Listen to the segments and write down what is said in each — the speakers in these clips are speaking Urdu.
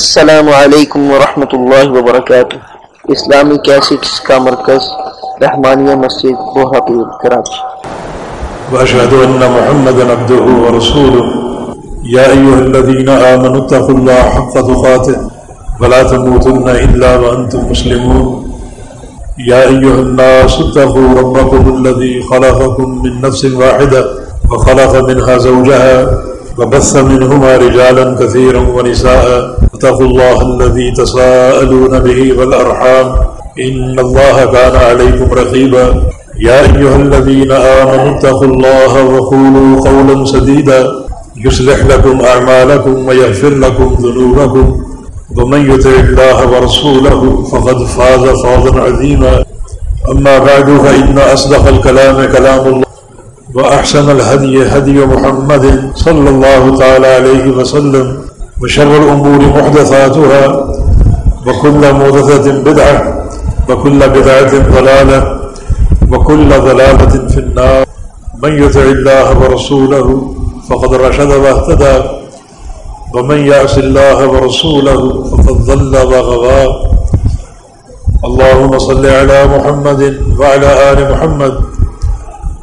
السلام علیکم ورحمۃ اللہ وبرکاتہ۔ اسلامی کیسٹس کا مرکز، رحمانیہ مسجد بہاپور کراچی وأشهد أن محمدا عبده ورسوله يا أيها الذين آمنوا اتقوا الله حق تقاته ولا تموتن إلا وأنتم مسلمون۔ يا أيها الناس اتقوا ربكم الذي خلقكم من نفس واحدة وخلق منها زوجها وبث منهما رجالا كثيرا ونساء اتقوا الله الذي تساءلون به والأرحام إن الله كان عليكم رقيبا يا أيها الذين آمنوا اتقوا الله وقولوا قولا سديدا يصلح لكم أعمالكم ويغفر لكم ذنوبكم ومن يطع الله ورسوله فقد فاز فوزا عظيما أما بعد فإن أصدق الكلام كلام الله وأحسن الهدي هدي محمد صلى الله تعالى عليه وسلم وشر الأمور محدثاتها وكل محدثة بدعة وكل بدعة ضلالة وكل ضلالة في النار. من يطع الله ورسوله فقد رشد واهتدى ومن يعص الله ورسوله فقد ضل وغوى. اللهم صل على محمد وعلى آل محمد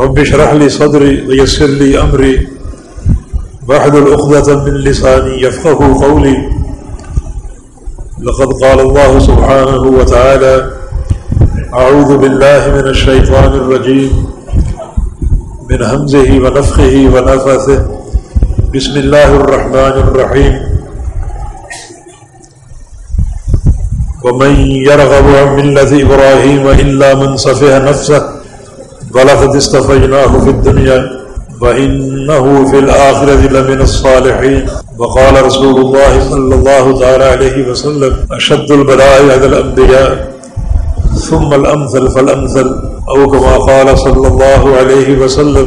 رب اشرح لي صدري ويسر لي أمري واحلل عقدة من لساني يفقه قولي. لقد قال الله سبحانه وتعالى أعوذ بالله من الشيطان الرجيم، من همزه ونفخه ونفثه. بسم الله الرحمن الرحيم. ومن يرغب عن ملة إبراهيم إلا من صفه نفسه ولقد استفيناه في الدنيا وإنه في الآخرة لمن الصالحين. وقال رسول الله صلى الله تعالى عليه وسلم أشد البلاء على الأنبياء، ثم الامثل فالامثل او كما قال صلی اللہ علیہ وسلم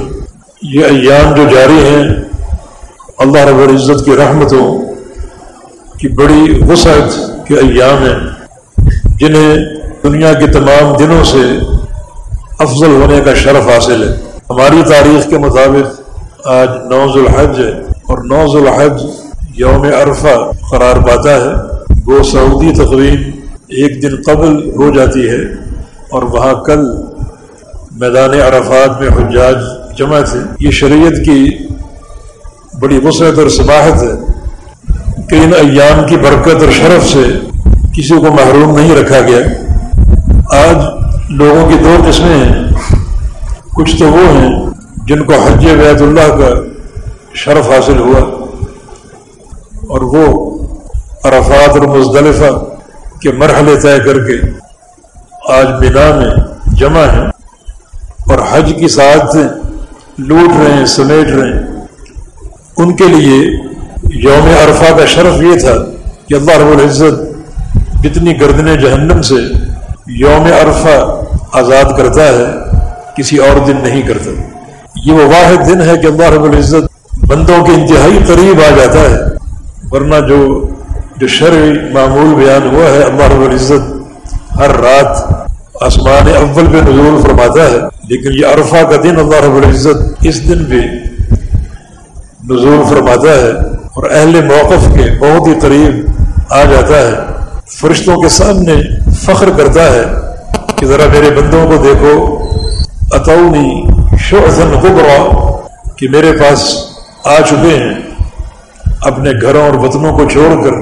یہ ایام جو جاری ہیں، اللہ رب العزت کی رحمتوں کی بڑی وسعت کے ایام ہیں، جنہیں دنیا کے تمام دنوں سے افضل ہونے کا شرف حاصل ہے۔ ہماری تاریخ کے مطابق آج نوز الحج ہے اور نوز الحج یوم عرفہ قرار پاتا ہے۔ وہ سعودی تقویم ایک دن قبل ہو جاتی ہے اور وہاں کل میدان عرفات میں حجاج جمع تھے۔ یہ شریعت کی بڑی وسعت اور سماحت ہے۔ کہ ان ایام کی برکت اور شرف سے کسی کو محروم نہیں رکھا گیا۔ آج لوگوں کی دو قسمیں ہیں۔ کچھ تو وہ ہیں جن کو حج بیت اللہ کا شرف حاصل ہوا اور وہ عرفات اور مزدلفہ کے مرحلے طے کر کے آج بنا میں جمع ہیں اور حج کی ساتھ لوٹ رہے ہیں، سمیٹ رہے ہیں۔ ان کے لیے یوم عرفہ کا شرف یہ تھا کہ اللہ رب العزت اتنی گردن جہنم سے یوم عرفہ آزاد کرتا ہے، کسی اور دن نہیں کرتا۔ یہ وہ واحد دن ہے کہ اللہ رب العزت بندوں کے انتہائی قریب آ جاتا ہے۔ ورنہ جو جو شرع معمول بیان ہوا ہے، اللہ رب العزت ہر رات آسمان اول پہ نزول فرماتا ہے۔ لیکن یہ عرفہ کا دن اللہ رب العزت اس دن بھی نزول فرماتا ہے اور اہل موقف کے بہت ہی قریب آ جاتا ہے۔ فرشتوں کے سامنے فخر کرتا ہے کہ ذرا میرے بندوں کو دیکھو اتونی شعثن غبرا، کہ میرے پاس آ چکے ہیں اپنے گھروں اور وطنوں کو چھوڑ کر،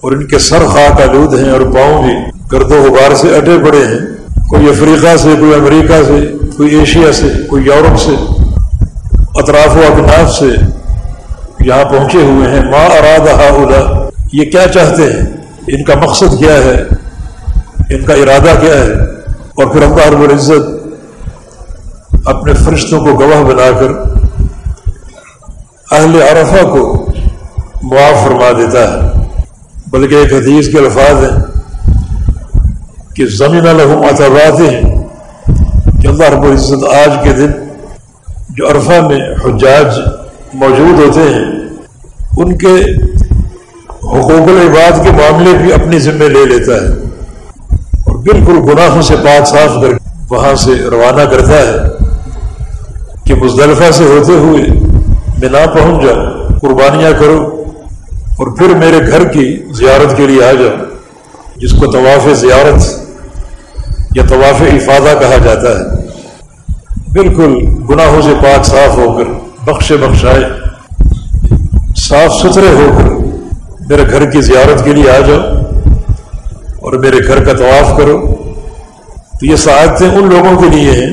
اور ان کے سر خاک آلود ہیں اور پاؤں بھی گرد و غبار سے اٹے پڑے ہیں۔ کوئی افریقہ سے، کوئی امریکہ سے، کوئی ایشیا سے، کوئی یورپ سے، اطراف و اکناف سے یہاں پہنچے ہوئے ہیں۔ ماں اراد ادا یہ کیا چاہتے ہیں؟ ان کا مقصد کیا ہے؟ ان کا ارادہ کیا ہے؟ اور پھر اللہ رب العزت اپنے فرشتوں کو گواہ بنا کر اہل عرفہ کو معاف فرما دیتا ہے۔ بلکہ ایک حدیث کے الفاظ ہیں کہ زمین الحم اتبات ہیں کہ اللہ رب العزت آج کے دن جو عرفہ میں حجاج موجود ہوتے ہیں، ان کے حقوق العباد کے معاملے بھی اپنی ذمہ لے لیتا ہے۔ بالکل گناہوں سے پاک صاف کر وہاں سے روانہ کرتا ہے کہ مزدلفہ سے ہوتے ہوئے بنا پہنچ جاؤ قربانیاں کرو اور پھر میرے گھر کی زیارت کے لیے آ جاؤ جس کو طواف زیارت یا طواف افادہ کہا جاتا ہے۔ بالکل گناہوں سے پاک صاف ہو کر، بخش بخشائے، صاف ستھرے ہو کر میرے گھر کی زیارت کے لیے آ جاؤ اور میرے گھر کا طواف کرو۔ تو یہ سعادتیں ان لوگوں کے لیے ہیں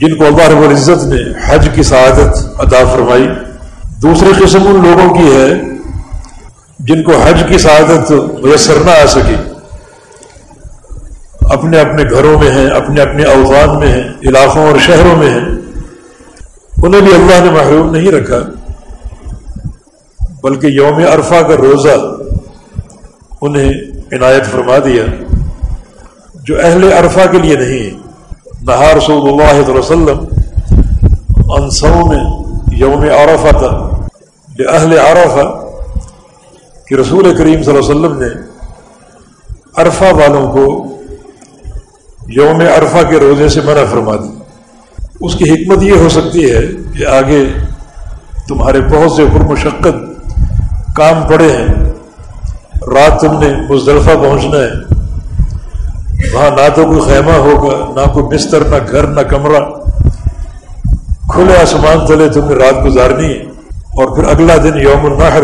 جن کو اللہ رب العزت نے حج کی سعادت ادا فرمائی۔ دوسری قسم ان لوگوں کی ہے جن کو حج کی سعادت میسر نہ آ سکی اپنے اپنے گھروں میں ہیں، اپنے اپنے اوغان میں ہیں، علاقوں اور شہروں میں ہیں۔ انہیں بھی اللہ نے محروم نہیں رکھا، بلکہ یوم عرفہ کا روزہ انہیں عنایت فرما دیا، جو اہل عرفہ کے لیے نہیں، نہا رسول اللہ علیہ وسلم انسوں میں یوم عرفہ تھا اہل عرفہ، کہ رسول کریم صلی اللہ علیہ وسلم نے عرفہ والوں کو یوم عرفہ کے روزے سے منع فرما دی۔ اس کی حکمت یہ ہو سکتی ہے کہ آگے تمہارے بہت سے پرمشقت کام پڑے ہیں رات تم نے مزدلفہ پہنچنا ہے۔ وہاں نہ تو کوئی خیمہ ہوگا، نہ کوئی بستر، نہ گھر، نہ کمرہ۔ کھلے آسمان تلے تم نے رات گزارنی ہے۔ اور پھر اگلا دن یوم النحر،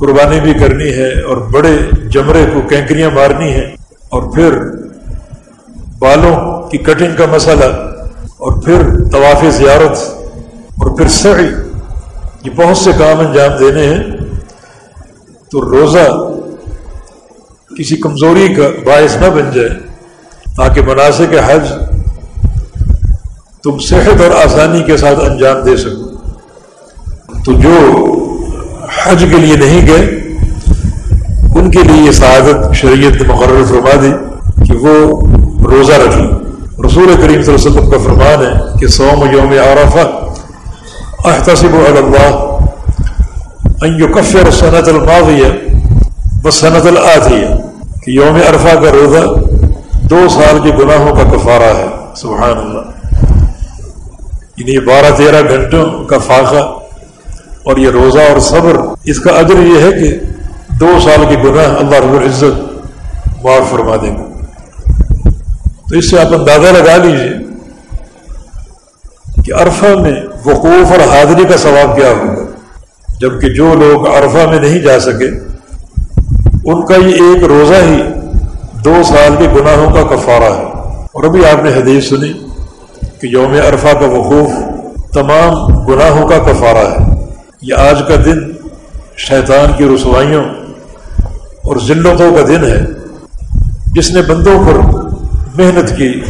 قربانی بھی کرنی ہے اور بڑے جمرے کو کینکریاں مارنی ہے اور پھر بالوں کی کٹنگ کا مسئلہ، اور پھر طواف زیارت، اور پھر سعی۔ یہ بہت سے کام انجام دینے ہیں۔ تو روزہ کسی کمزوری کا باعث نہ بن جائے، تاکہ مناسب حج تم صحت اور آسانی کے ساتھ انجام دے سکو۔ تو جو حج کے لیے نہیں گئے، ان کے لیے یہ سعادت شریعت نے مقرر فرما دی کہ وہ روزہ رکھ لیں۔ رسول کریم صلی اللہ علیہ وسلم کا فرمان ہے کہ سوم یوم عرفہ احتسب اللہ کفر صنعت الماضیہ۔ بس صنعت کہ یوم عرفہ کا روزہ دو سال کے گناہوں کا کفارہ ہے سبحان اللہ یعنی بارہ تیرہ گھنٹوں کا فاقہ اور یہ روزہ اور صبر، اس کا عدر یہ ہے کہ دو سال کے گناہ اللہ رب العزت معاف فرما دیں گے تو اس سے آپ اندازہ لگا لیجیے کہ عرفہ میں وقوف اور حاضری کا ثواب کیا ہوگا، جبکہ جو لوگ عرفہ میں نہیں جا سکے ان کا یہ ایک روزہ ہی دو سال کے گناہوں کا کفارہ ہے۔ اور ابھی آپ نے حدیث سنی کہ یوم عرفہ کا وقوف تمام گناہوں کا کفارہ ہے۔ یہ آج کا دن شیطان کی رسوائیوں اور ذلتوں کا دن ہے۔ جس نے بندوں پر محنت کی،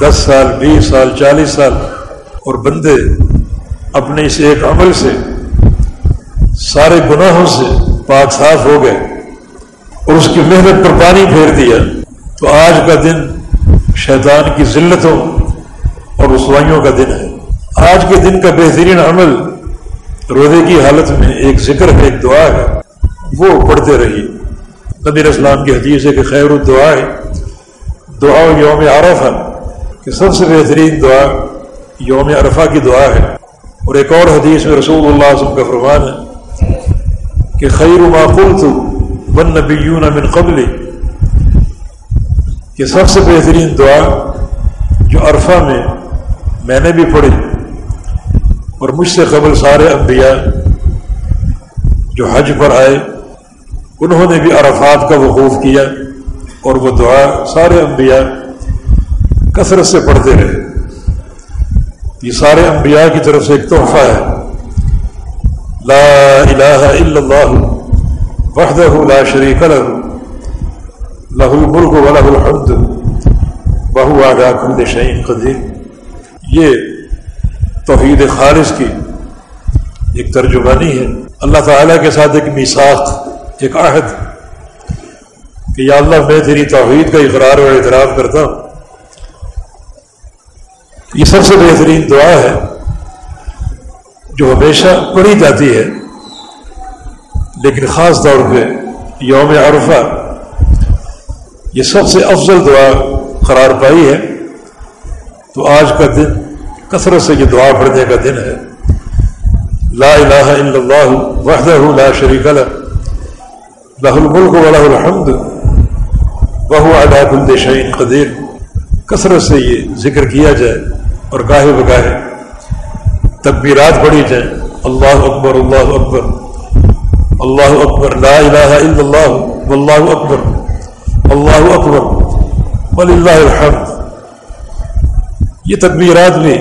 دس سال، بیس سال، چالیس سال، اور بندے اپنے اس ایک عمل سے سارے گناہوں سے پاک صاف ہو گئے۔ اور اس کی محنت پر پانی پھیر دیا تو آج کا دن شیطان کی ذلتوں اور رسوائیوں کا دن ہے۔ آج کے دن کا بہترین عمل روزے کی حالت میں ایک ذکر ہے، ایک دعا ہے۔ وہ پڑھتے رہیے۔ نبی اسلام کی حدیث ہے کہ خیر الدعا ہے دعا یوم عرفہ، کہ سب سے بہترین دعا یوم عرفہ کی دعا ہے۔ اور ایک اور حدیث میں رسول اللہ وسلم کا فرمان ہے کہ خیر ما قلت بن نبیون من قبل. کہ سب سے بہترین دعا جو عرفہ میں میں نے بھی پڑھی اور مجھ سے قبل سارے انبیاء جو حج پر آئے، انہوں نے بھی عرفات کا وقوف کیا اور وہ دعا سارے انبیاء کثرت سے پڑھتے رہے۔ یہ سارے انبیاء کی طرف سے ایک تحفہ ہے۔ لا الہ الا اللہ۔ وحدہ لا شریک له. له الملک و الحمد. وهو على كل شيء قدیر یہ توحید خالص کی ایک ترجمانی ہے. اللہ تعالیٰ کے ساتھ ایک میساخ ایک عہد کہ یا اللہ میں تیری توحید کا اقرار اور اعتراف کرتا ہوں. یہ سب سے بہترین دعا ہے جو ہمیشہ پڑھی جاتی ہے. لیکن خاص طور پہ یوم عرفہ، یہ سب سے افضل دعا قرار پائی ہے۔ تو آج کا دن کثرت سے یہ دعا پڑھنے کا دن ہے۔ لا الہ الا اللہ وحدہ لا شریک لہ لہ الملک و الحمد، وہو علا کل شعین قدیر۔ کثرت سے یہ ذکر کیا جائے اور گاہے بگاہے تکبیرات پڑھی جائیں۔ اللہ اکبر اللہ اکبر۔ اللہ اکبر لا الہ الا اللہ واللہ اکبر اللہ اکبر وللہ الحمد یہ تکبیرات بھی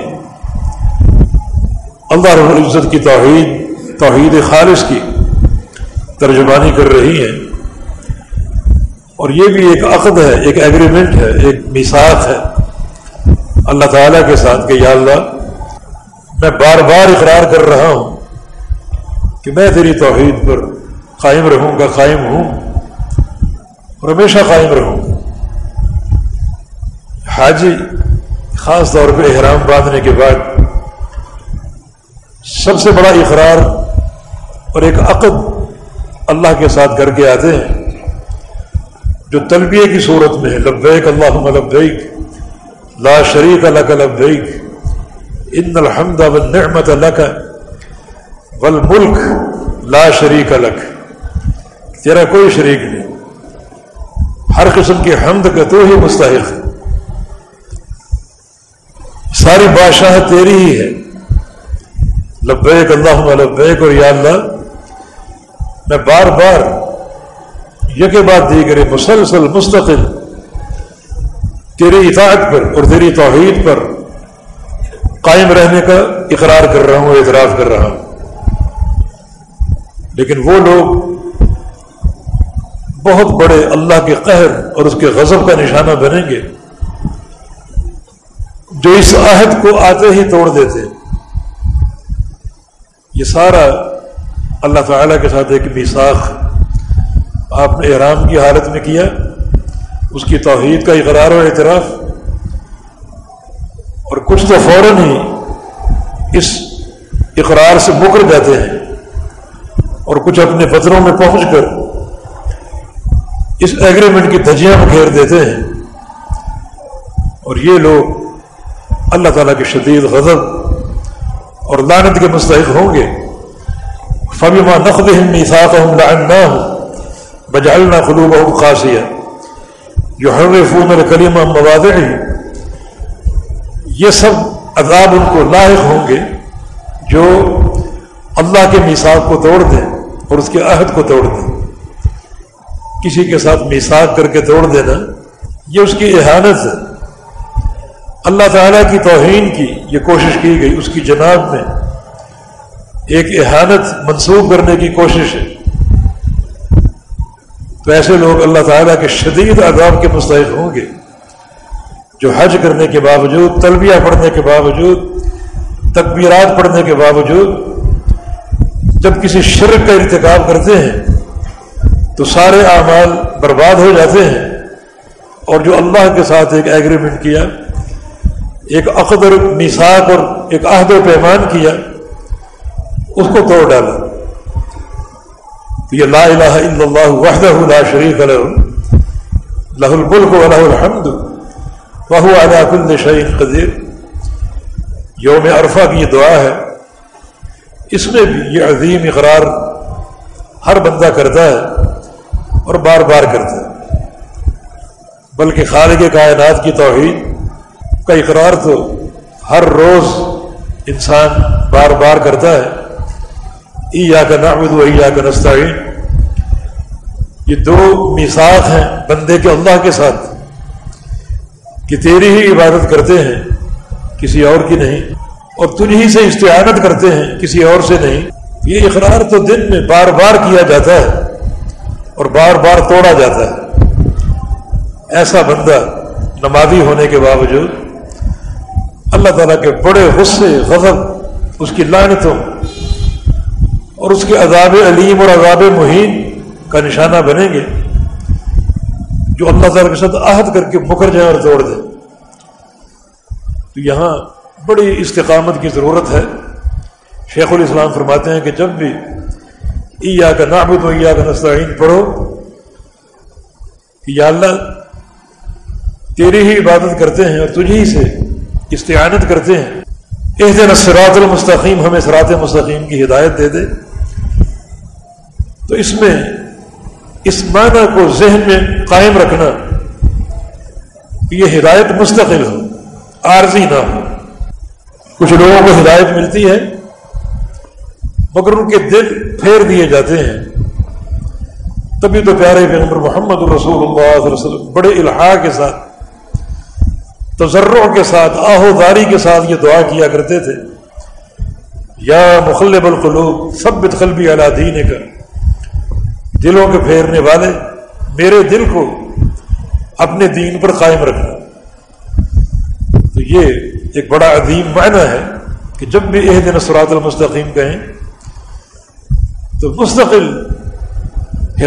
اللہ رب العزت کی توحید توحید خالص کی ترجمانی کر رہی ہیں اور یہ بھی ایک عقد ہے، ایک ایگریمنٹ ہے، ایک مثاق ہے۔ اللہ تعالیٰ کے ساتھ کہ یا اللہ، میں بار بار اقرار کر رہا ہوں۔ کہ میں تیری توحید پر قائم رہوں گا، قائم ہوں اور ہمیشہ قائم رہوں۔ حاجی، خاص طور پہ احرام باندھنے کے بعد سب سے بڑا اقرار اور ایک عقد اللہ کے ساتھ کر کے آتے ہیں، جو تلبیہ کی صورت میں ہے، لبیک اللہ لبیک، لا شریک لک لبیک، ان الحمد والنعمت لک والملک لا شریک لک۔ تیرا کوئی شریک نہیں۔ ہر قسم کی حمد کا تو ہی مستحق۔ ہے ساری بادشاہ تیری ہی ہے۔ لبیک اللہ لبیک اور یا اللہ، میں بار بار یکے بات دی کرے مسلسل، مستقل، تیری اطاعت پر اور تیری توحید پر قائم رہنے کا اقرار کر رہا ہوں، اعتراف کر رہا ہوں۔ لیکن وہ لوگ بہت بڑے اللہ کے قہر اور اس کے غضب کا نشانہ بنیں گے جو اس عہد کو آتے ہی توڑ دیتے۔ یہ سارا اللہ تعالیٰ کے ساتھ ایک میساخ آپ نے احرام کی حالت میں کیا۔ اس کی توحید کا اقرار و اعتراف۔ اور کچھ تو فوراً ہی اس اقرار سے مکر جاتے ہیں۔ اور کچھ اپنے پتھروں میں پہنچ کر اس ایگریمنٹ کی دھجیاں بکھیر دیتے ہیں۔ اور یہ لوگ اللہ تعالیٰ کی شدید غضب اور لانت کے مستحق ہوں گے۔ فبیما نقد میساقہم لعناہم بجعلنا قلوبہم خاصیہ یحرفون الکلمہ مواضعی یہ سب عذاب ان کو لاحق ہوں گے جو اللہ کے میساق کو توڑ دیں اور اس کے عہد کو توڑ دیں۔ کسی کے ساتھ میساق کر کے توڑ دینا، یہ اس کی احانت ہے۔ اللہ تعالیٰ کی توہین کی یہ کوشش کی گئی، اس کی جناب میں۔ ایک احانت منسوخ کرنے کی کوشش ہے۔ تو ایسے لوگ اللہ تعالیٰ کے شدید عذاب کے مستحق ہوں گے۔ جو حج کرنے کے باوجود، تلبیہ پڑھنے کے باوجود، تکبیرات پڑھنے کے باوجود جب کسی شرک کا ارتکاب کرتے ہیں، تو سارے اعمال برباد ہو جاتے ہیں۔ اور جو اللہ کے ساتھ ایک ایگریمنٹ کیا، ایک عقدر نساک اور ایک عہد و پیمان کیا، اس کو توڑ ڈالا۔ یہ لا الہ الا اللہ وحدہ لا شریک له لہ الملک و لہ الحمد، وہو علا کل شیء قدیر۔ یوم عرفہ کی یہ دعا ہے۔ اس میں بھی یہ عظیم اقرار ہر بندہ کرتا ہے اور بار بار کرتا ہے۔ بلکہ خالق کائنات کی توحید کا اقرار تو ہر روز انسان بار بار کرتا ہے۔ ای یا کا نامد و یا کا نستعین۔ یہ دو مثاق ہیں بندے کے اللہ کے ساتھ کہ تیری ہی عبادت کرتے ہیں، کسی اور کی نہیں۔ اور تجھ سے استعانت کرتے ہیں، کسی اور سے نہیں۔ یہ اقرار تو دن میں بار بار کیا جاتا ہے اور بار بار توڑا جاتا ہے۔ ایسا بندہ نمازی ہونے کے باوجود اللہ تعالیٰ کے بڑے غصے، غضب، اس کی لانتوں اور اس کے عذاب علیم اور عذاب مہین کا نشانہ بنیں گے جو اللہ تعالیٰ کے ساتھ عہد کر کے مکر جائیں اور توڑ دیں۔ تو یہاں بڑی استقامت کی ضرورت ہے۔ شیخ الاسلام فرماتے ہیں کہ جب بھی ایا کا نابود و ایا کا نستعین پڑھو کہ یا اللہ، تیری ہی عبادت کرتے ہیں اور تجھی سے استعانت کرتے ہیں۔ اس دن سرات المستقیم ہمیں سرات مستقیم کی ہدایت دے دے۔ تو اس میں، اس معنی کو ذہن میں قائم رکھنا، یہ ہدایت مستقل ہو، عارضی نہ ہو۔ کچھ لوگوں کو ہدایت ملتی ہے، مگر ان کے دل پھیر دیے جاتے ہیں۔ تبھی تو پیارے پیغمبر محمد الرسول اللہ علیہ وسلم بڑے الحاح کے ساتھ تجروں کے ساتھ آہو داری کے ساتھ یہ دعا کیا کرتے تھے۔ یا مخلب القلوب سب قلبی علا دین کر دلوں کے پھیرنے والے، میرے دل کو اپنے دین پر قائم رکھنا۔ تو یہ ایک بڑا عظیم معنی ہے کہ جب بھی یہ دن سرات المستقیم کہیں، تو مستقل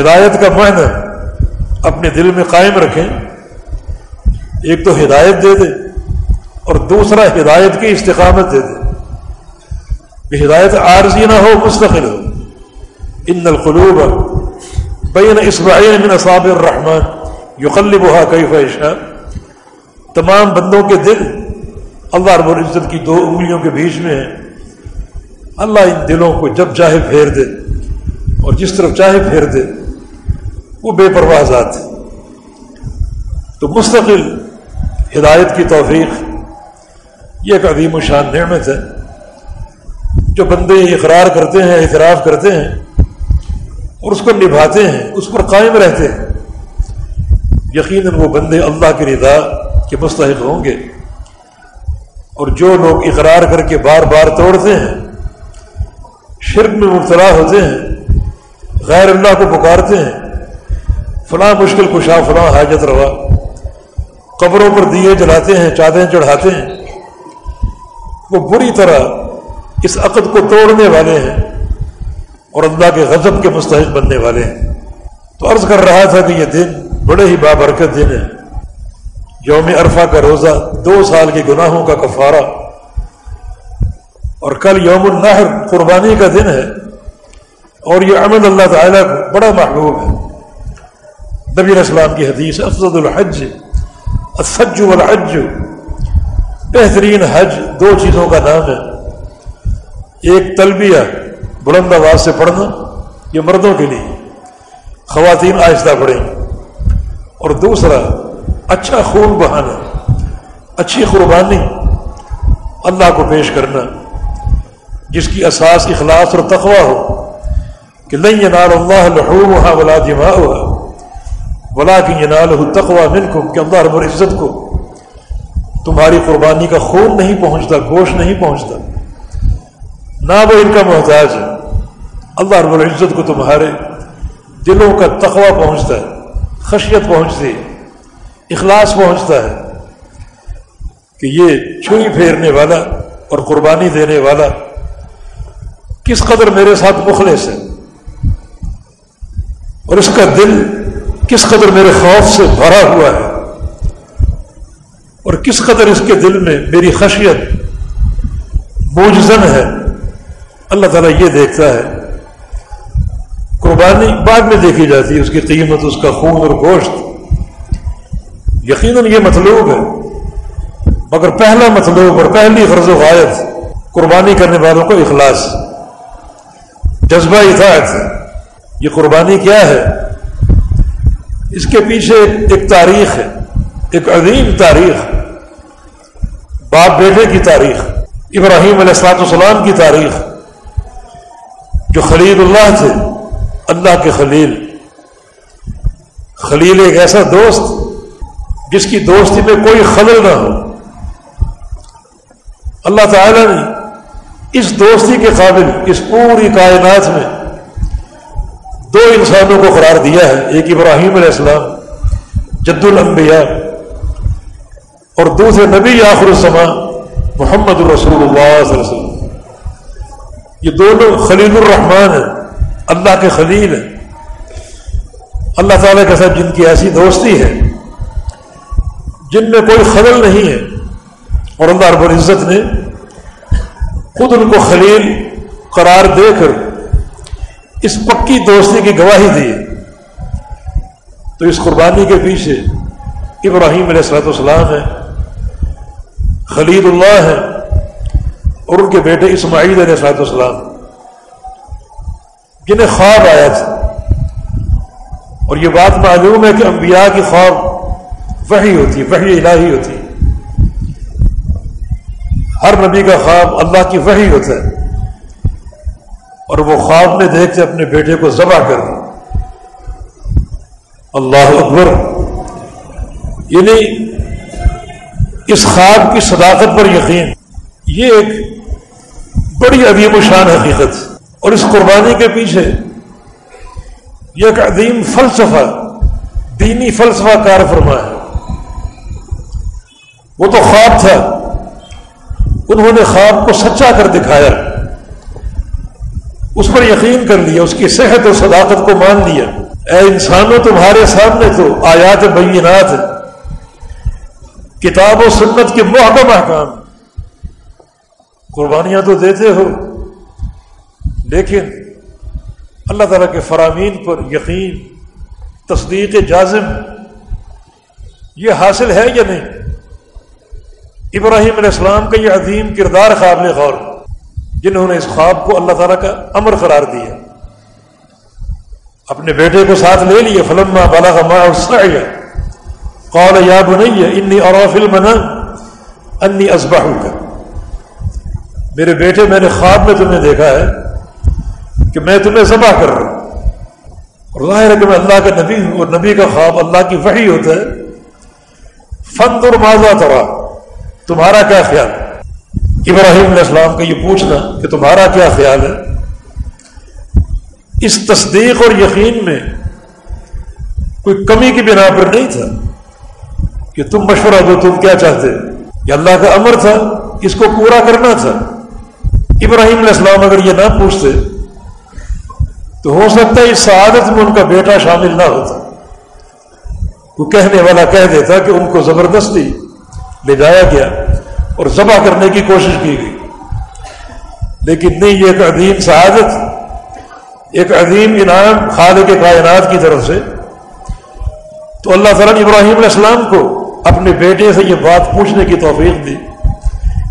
ہدایت کا معنی اپنے دل میں قائم رکھیں۔ ایک تو ہدایت دے دے اور دوسرا ہدایت کی استقامت دے دے۔ کہ ہدایت عارضی نہ ہو، مستقل ہو۔ ان القلوب بین اسماعیل من اصاب الرحمن یقلبها کیف یشاء۔ تمام بندوں کے دل اللہ رب العزت کی دو انگلیوں کے بیچ میں ہیں اللہ ان دلوں کو جب چاہے پھیر دے اور جس طرف چاہے پھیر دے، وہ بے پرواہ ذات تو مستقل ہدایت کی توفیق، یہ ایک عظیم و شان نعمت ہے۔ جو بندے اقرار کرتے ہیں، اعتراف کرتے ہیں اور اس کو نبھاتے ہیں، اس پر قائم رہتے ہیں، یقیناً وہ بندے اللہ کی رضا کے مستحق ہوں گے۔ اور جو لوگ اقرار کر کے بار بار توڑتے ہیں، شرک میں مبتلا ہوتے ہیں، غیر اللہ کو پکارتے ہیں، فلاں مشکل کشا، فلاں حاجت روا، قبروں پر دیے جلاتے ہیں، چادریں چڑھاتے ہیں، وہ بری طرح اس عقد کو توڑنے والے ہیں اور اللہ کے غضب کے مستحق بننے والے ہیں۔ تو عرض کر رہا تھا کہ یہ دن بڑے ہی بابرکت دن ہے۔ یوم عرفہ کا روزہ، دو سال کے گناہوں کا کفارہ۔ اور کل یوم النحر قربانی کا دن ہے۔ اور یہ عمل اللہ تعالیٰ کو بڑا محبوب ہے۔ نبی اسلام کی حدیث، افضل الحج، السج والحج بہترین حج دو چیزوں کا نام ہے۔ ایک تلبیہ، بلند آواز سے پڑھنا، یہ مردوں کے لیے۔ خواتین آہستہ پڑھیں اور دوسرا اچھا خون بہانا، اچھی قربانی اللہ کو پیش کرنا، جس کی اساس اخلاص اور تقوی ہو، کہ نہیں ینال اللہ لحومها ولا دماؤها ولكن يناله التقوى منكم کہ اللہ رب العزت کو تمہاری قربانی کا خون نہیں پہنچتا، گوشت نہیں پہنچتا۔ نہ وہ ان کا محتاج ہے، اللہ رب العزت کو تمہارے دلوں کا تقوی پہنچتا ہے، خشیت پہنچتی ہے۔ اخلاص پہنچتا ہے کہ یہ چھری پھیرنے والا اور قربانی دینے والا کس قدر میرے ساتھ مخلص ہے اور اس کا دل کس قدر میرے خوف سے بھرا ہوا ہے اور کس قدر اس کے دل میں میری خشیت موجزن ہے اللہ تعالیٰ یہ دیکھتا ہے قربانی بعد میں دیکھی جاتی ہے، اس کی قیمت، اس کا خون اور گوشت یقیناً یہ مطلوب ہے۔ مگر پہلا مطلوب اور پہلی غرض و غائب قربانی کرنے والوں کو اخلاص۔ جذبہ اطاعت یہ قربانی کیا ہے؟ اس کے پیچھے ایک تاریخ ہے۔ ایک عظیم تاریخ۔ باپ بیٹے کی تاریخ۔ ابراہیم علیہ السلاط والسلام کی تاریخ۔ جو خلید اللہ تھے۔ اللہ کے خلیل۔ خلیل ایک ایسا دوست جس کی دوستی میں کوئی خلل نہ ہو۔ اللہ تعالی نے اس دوستی کے قابل اس پوری کائنات میں دو انسانوں کو قرار دیا ہے، ایک ابراہیم علیہ السلام، جد الانبیاء، اور دوسرے نبی آخر السما محمد الرسول اللہ صلی اللہ علیہ وسلم۔ یہ دونوں خلیل الرحمان ہیں، اللہ کے خلیل ہیں۔ اللہ تعالیٰ کے ساتھ جن کی ایسی دوستی ہے جن میں کوئی خلل نہیں ہے۔ اور اللہ رب العزت نے خود ان کو خلیل قرار دے کر اس پکی دوستی کی گواہی دی۔ تو اس قربانی کے پیچھے ابراہیم علیہ السلط والسلام ہے خلید اللہ ہے اور ان کے بیٹے اسماعیل علیہ السلط والسلام۔ جنہیں خواب آیا تھا۔ اور یہ بات معلوم ہے کہ انبیاء کی خواب وحی ہوتی، وحی الہی ہوتی۔ ہر نبی کا خواب اللہ کی وحی ہوتا ہے۔ اور وہ خواب میں دیکھتے اپنے بیٹے کو ذبح کر دیا۔ اللہ اکبر۔ یعنی اس خواب کی صداقت پر یقین۔ یہ ایک بڑی عظیم و شان حقیقت۔ اور اس قربانی کے پیچھے یہ ایک عظیم فلسفہ، دینی فلسفہ کار فرما ہے وہ تو خواب تھا۔ انہوں نے خواب کو سچا کر دکھایا۔ اس پر یقین کر لیا، اس کی صحت اور صداقت کو مان لیا۔ اے انسانوں، تمہارے سامنے تو آیات بینات کتاب و سنت کے محکم احکام۔ قربانیاں تو دیتے ہو، لیکن اللہ تعالیٰ کے فرامین پر یقین، تصدیق جازم، یہ حاصل ہے یا نہیں؟ ابراہیم علیہ السلام کا یہ عظیم کردار قابل غور، جنہوں نے اس خواب کو اللہ تعالیٰ کا امر قرار دیا۔ اپنے بیٹے کو ساتھ لے لیا فلما بالا کا ماں قال، یا بنی، انی اورافل منا انی ازبا کا میرے بیٹے، میں نے خواب میں تمہیں دیکھا ہے کہ میں تمہیں ذبح کر رہا ہوں۔ اور ظاہر ہے کہ میں اللہ کا نبی ہوں، اور نبی کا خواب اللہ کی وحی ہوتا ہے۔ فن اور ماضا ترا تمہارا کیا خیال ابراہیم علیہ السلام کا یہ پوچھنا کہ تمہارا کیا خیال ہے؟ اس تصدیق اور یقین میں کوئی کمی کی بنا پر نہیں تھا کہ تم مشورہ دو، تم کیا چاہتے یہ اللہ کا امر تھا، اس کو پورا کرنا تھا۔ ابراہیم علیہ السلام اگر یہ نہ پوچھتے تو ہو سکتا ہے اس سعادت میں ان کا بیٹا شامل نہ ہوتا۔ وہ کہنے والا کہہ دیتا کہ ان کو زبردستی لے جایا گیا اور ذبح کرنے کی کوشش کی گئی۔ لیکن نہیں، یہ ایک عظیم سعادت، ایک عظیم انعام خالق کے کائنات کی طرف سے۔ تو اللہ تعالیٰ نے ابراہیم علیہ السلام کو اپنے بیٹے سے یہ بات پوچھنے کی توفیق دی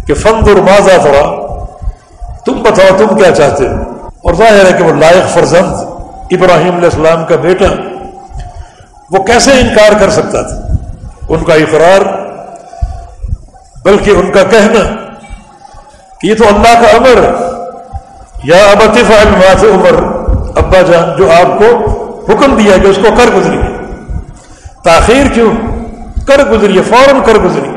کہ فند اور ماضا تھوڑا تم بتاؤ، تم کیا چاہتے ہو؟ اور ظاہر ہے کہ وہ لائق فرزند ابراہیم علیہ السلام کا بیٹا، وہ کیسے انکار کر سکتا تھا؟ ان کا اقرار بلکہ ان کا کہنا کہ یہ تو اللہ کا امر یا ابطف الماف عمر، ابا جان، جو آپ کو حکم دیا کہ اس کو کر گزریے تاخیر کیوں؟ کر گزریے فوراً کر گزریے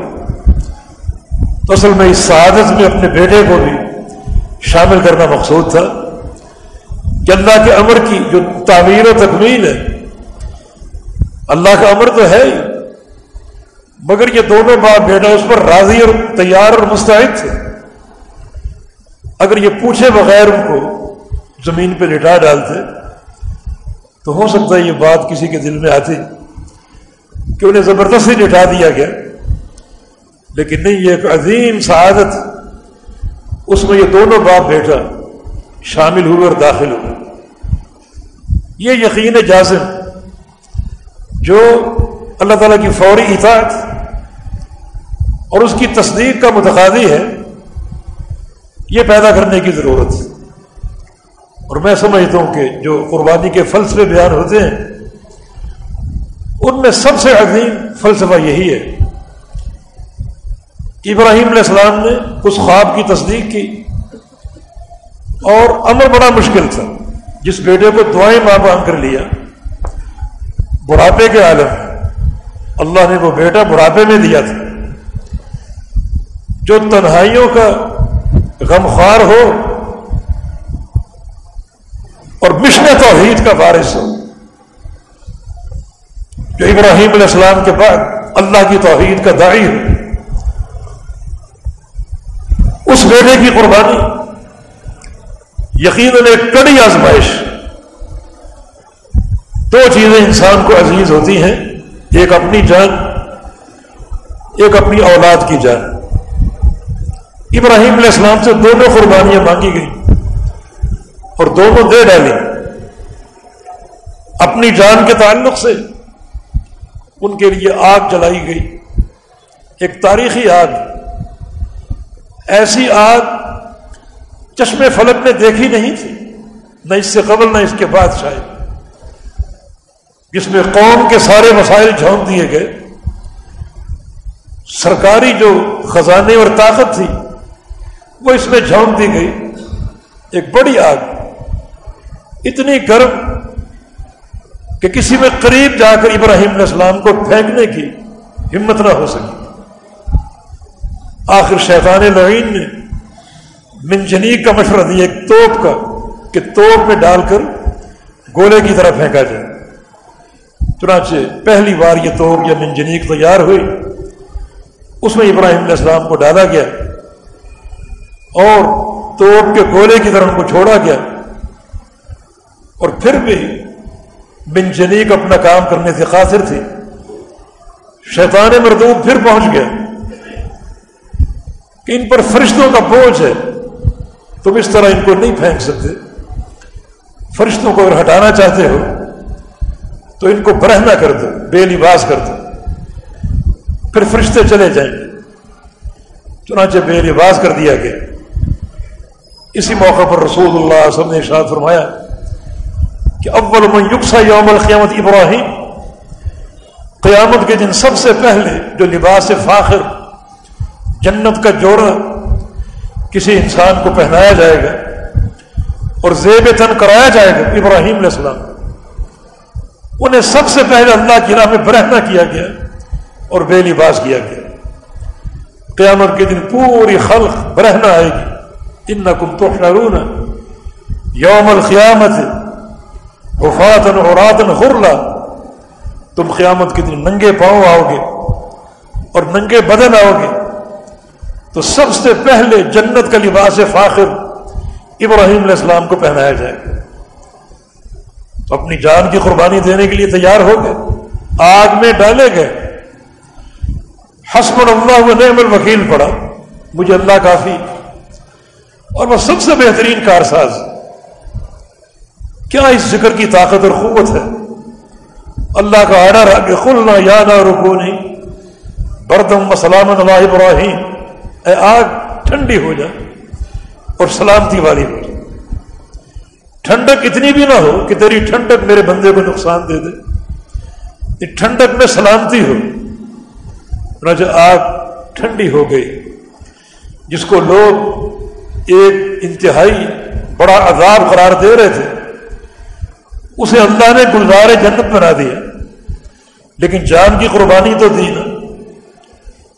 تو اصل میں اس سعادت میں اپنے بیٹے کو بھی شامل کرنا مقصود تھا کہ اللہ کے امر کی جو تعمیر و تکمیل ہے، اللہ کا امر تو ہے ہی۔ مگر یہ دونوں باپ بیٹا اس پر راضی اور تیار اور مستعد تھے۔ اگر یہ پوچھے بغیر ان کو زمین پہ لٹا ڈالتے تو ہو سکتا ہے یہ بات کسی کے دل میں آتی کہ انہیں زبردستی لٹا دیا گیا۔ لیکن نہیں، یہ ایک عظیم سعادت اس میں یہ دونوں باپ بیٹا شامل ہوئے اور داخل ہوئے۔ یہ یقین جازم جو اللہ تعالیٰ کی فوری اطاعت اور اس کی تصدیق کا متقاضی ہے، یہ پیدا کرنے کی ضرورت ہے۔ اور میں سمجھتا ہوں کہ جو قربانی کے فلسفے بیان ہوتے ہیں، ان میں سب سے عظیم فلسفہ یہی ہے۔ ابراہیم علیہ السلام نے اس خواب کی تصدیق کی اور عمل بڑا مشکل تھا، جس بیٹے کو دعائیں ماں باندھ کر لیا۔ بڑھاپے کے عالم اللہ نے وہ بیٹا بڑھاپے میں دیا تھا۔ جو تنہائیوں کا غمخوار ہو اور مشن توحید کا بارش ہو، جو ابراہیم علیہ السلام کے بعد اللہ کی توحید کا دائی ہو، اس بیٹے کی قربانی، یقیناً ایک کڑی آزمائش، دو چیزیں انسان کو عزیز ہوتی ہیں، ایک اپنی جان، ایک اپنی اولاد کی جان۔ ابراہیم علیہ السلام سے دونوں قربانیاں مانگی گئی اور دونوں دے ڈالی اپنی جان کے تعلق سے ان کے لیے آگ جلائی گئی۔ ایک تاریخی آگ۔ ایسی آگ چشمے فلک نے دیکھی نہیں تھی، نہ اس سے قبل نہ اس کے بعد شاید۔ جس میں قوم کے سارے مسائل جھونک دیے گئے۔ سرکاری جو خزانے اور طاقت تھی وہ اس میں جھونک دی گئی۔ ایک بڑی آگ۔ اتنی گرم کہ کسی میں قریب جا کر ابراہیم علیہ السلام کو پھینکنے کی ہمت نہ ہو سکی۔ آخر شیطان لعین نے منجنیک کا مشورہ دیا، ایک توپ کا، کہ توپ میں ڈال کر گولے کی طرح پھینکا جائے۔ چنانچہ پہلی بار یہ توپ یا منجنیک تیار ہوئی۔ اس میں ابراہیم علیہ السلام کو ڈالا گیا۔ اور توپ کے گولے کی طرح ان کو چھوڑا گیا اور پھر بھی منجنیک اپنا کام کرنے سے قاصر تھی شیطان مردود پھر پہنچ گیا۔ کہ ان پر فرشتوں کا بوجھ ہے، تم اس طرح ان کو نہیں پھینک سکتے۔ فرشتوں کو اگر ہٹانا چاہتے ہو، تو ان کو برہنا کر دو، بے لباس کر دو۔ پھر فرشتے چلے جائیں گے۔ چنانچہ بے لباس کر دیا گیا۔ اسی موقع پر رسول اللہ وسلم نے ارشاد فرمایا کہ اول من یکسا یوم القیامت ابراہیم، قیامت کے دن سب سے پہلے جو لباس فاخر، جنت کا جوڑا کسی انسان کو پہنایا جائے گا اور زیب تن کرایا جائے گا ابراہیم علیہ السلام، انہیں سب سے پہلے اللہ کی راہ میں برہنا کیا گیا اور بے لباس کیا گیا۔ قیامت کے دن پوری خلق برہنا آئے گی۔ ان کم تو یوم القیامت وفاتن اور غرلا تم قیامت کے دن ننگے پاؤں آؤ گے اور ننگے بدن آؤ گے. تو سب سے پہلے جنت کا لباس فاخر ابراہیم علیہ السلام کو پہنایا جائے گا. تو اپنی جان کی قربانی دینے کے لیے تیار ہو گئے. آگ میں ڈالے گئے. حسب اللہ و نعم الوکیل پڑا. مجھے اللہ کافی اور وہ سب سے بہترین کارساز۔ کیا اس ذکر کی طاقت اور قوت ہے؟ اللہ کا آڈر ہے کہ خلنا یا نہ رکو نہیں بردم و سلام اللہ ابراہیم۔ اے آگ، ٹھنڈی ہو جائے اور سلامتی والی ہو۔ جائے ٹھنڈک اتنی بھی نہ ہو کہ تیری ٹھنڈک میرے بندے کو نقصان دے دے۔ ٹھنڈک میں سلامتی ہو۔ جو آگ ٹھنڈی ہو گئی، جس کو لوگ ایک انتہائی بڑا عذاب قرار دے رہے تھے۔ اسے اللہ نے گلزار جنت بنا دیا۔ لیکن جان کی قربانی تو دی نا۔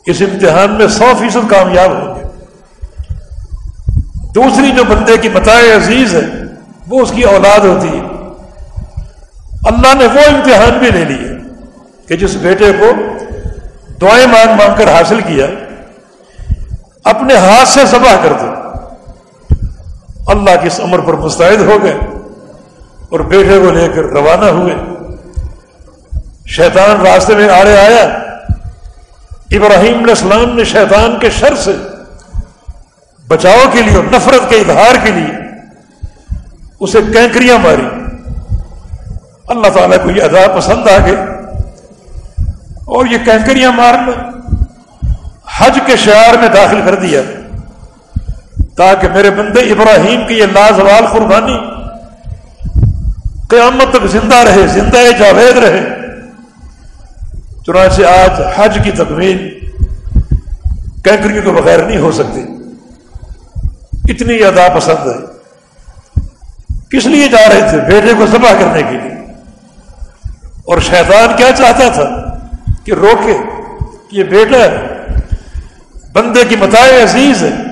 اس امتحان میں سو فیصد کامیاب ہوں گے۔ دوسری جو بندے کی متاع عزیز ہے، وہ اس کی اولاد ہوتی ہے۔ اللہ نے وہ امتحان بھی لے لیا کہ جس بیٹے کو دعائیں مانگ مانگ کر حاصل کیا، اپنے ہاتھ سے سباہ کر دو۔ اللہ کے اس عمر پر مستعد ہو گئے اور بیٹے کو لے کر روانہ ہوئے۔ شیطان راستے میں آڑے آیا۔ ابراہیم علیہ السلام نے شیطان کے شر سے بچاؤ کے لیے اور نفرت کے اظہار کے لیے اسے کینکریاں ماری۔ اللہ تعالیٰ کو یہ ادا پسند آ گئی اور یہ کینکریاں مارنا حج کے شعار میں داخل کر دیا۔ تاکہ میرے بندے ابراہیم کی یہ لازوال قربانی قیامت تک زندہ رہے، زندہ جاوید رہے۔ چنانچہ آج حج کی تکمیل کینکریوں کے بغیر نہیں ہو سکتی۔ اتنی ادا پسند ہے۔ کس لیے جا رہے تھے؟ بیٹے کو ذبح کرنے کے لیے۔ اور شیطان کیا چاہتا تھا کہ روکے کہ یہ بیٹا ہے بندے کی متائے عزیز ہے۔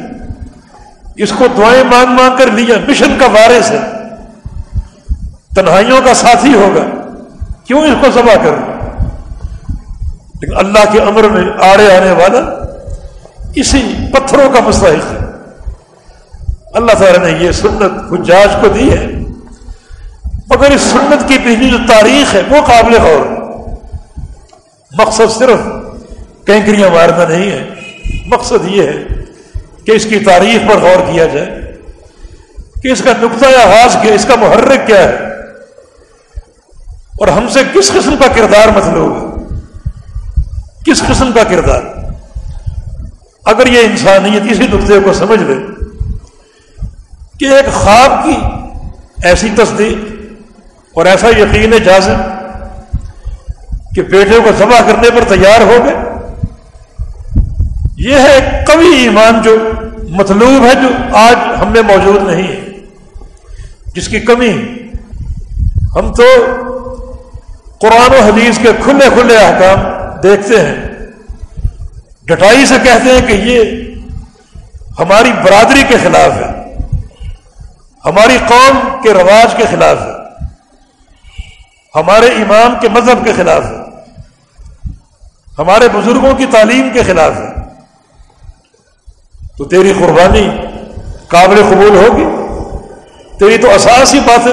اس کو دعائیں مانگ مانگ کر لیا۔ مشن کا وارث ہے۔ تنہائیوں کا ساتھی ہوگا۔ کیوں اس کو ذبح کر لیکن اللہ کے امر میں آڑے آنے والا اسی پتھروں کا مستحق ہے۔ اللہ تعالیٰ نے یہ سنت حجاج کو دی ہے۔ مگر اس سنت کی پچھلی جو تاریخ ہے وہ قابل غور مقصد صرف کینکریاں مارنا نہیں ہے۔ مقصد یہ ہے کہ اس کی تاریخ پر غور کیا جائے کہ اس کا نقطۂ آغاز کیا، اس کا محرک کیا ہے؟ اور ہم سے کس قسم کا کردار مطلوب ہے؟ کس قسم کا کردار؟ اگر یہ انسانیت اسی نقطے کو سمجھ لے کہ ایک خواب کی ایسی تصدیق اور ایسا یقین جازم کہ بیٹے کو ذبح کرنے پر تیار ہو گئے یہ ہے کبھی ایمان جو مطلوب ہے جو آج ہم میں موجود نہیں ہے۔ جس کی کمی ہم تو قرآن و حدیث کے کھلے کھلے احکام دیکھتے ہیں۔ ڈٹائی سے کہتے ہیں کہ یہ ہماری برادری کے خلاف ہے۔ ہماری قوم کے رواج کے خلاف ہے۔ ہمارے امام کے مذہب کے خلاف ہے۔ ہمارے بزرگوں کی تعلیم کے خلاف ہے۔ تو تیری قربانی قابل قبول ہوگی؟ تیری تو اساس ہی باطل۔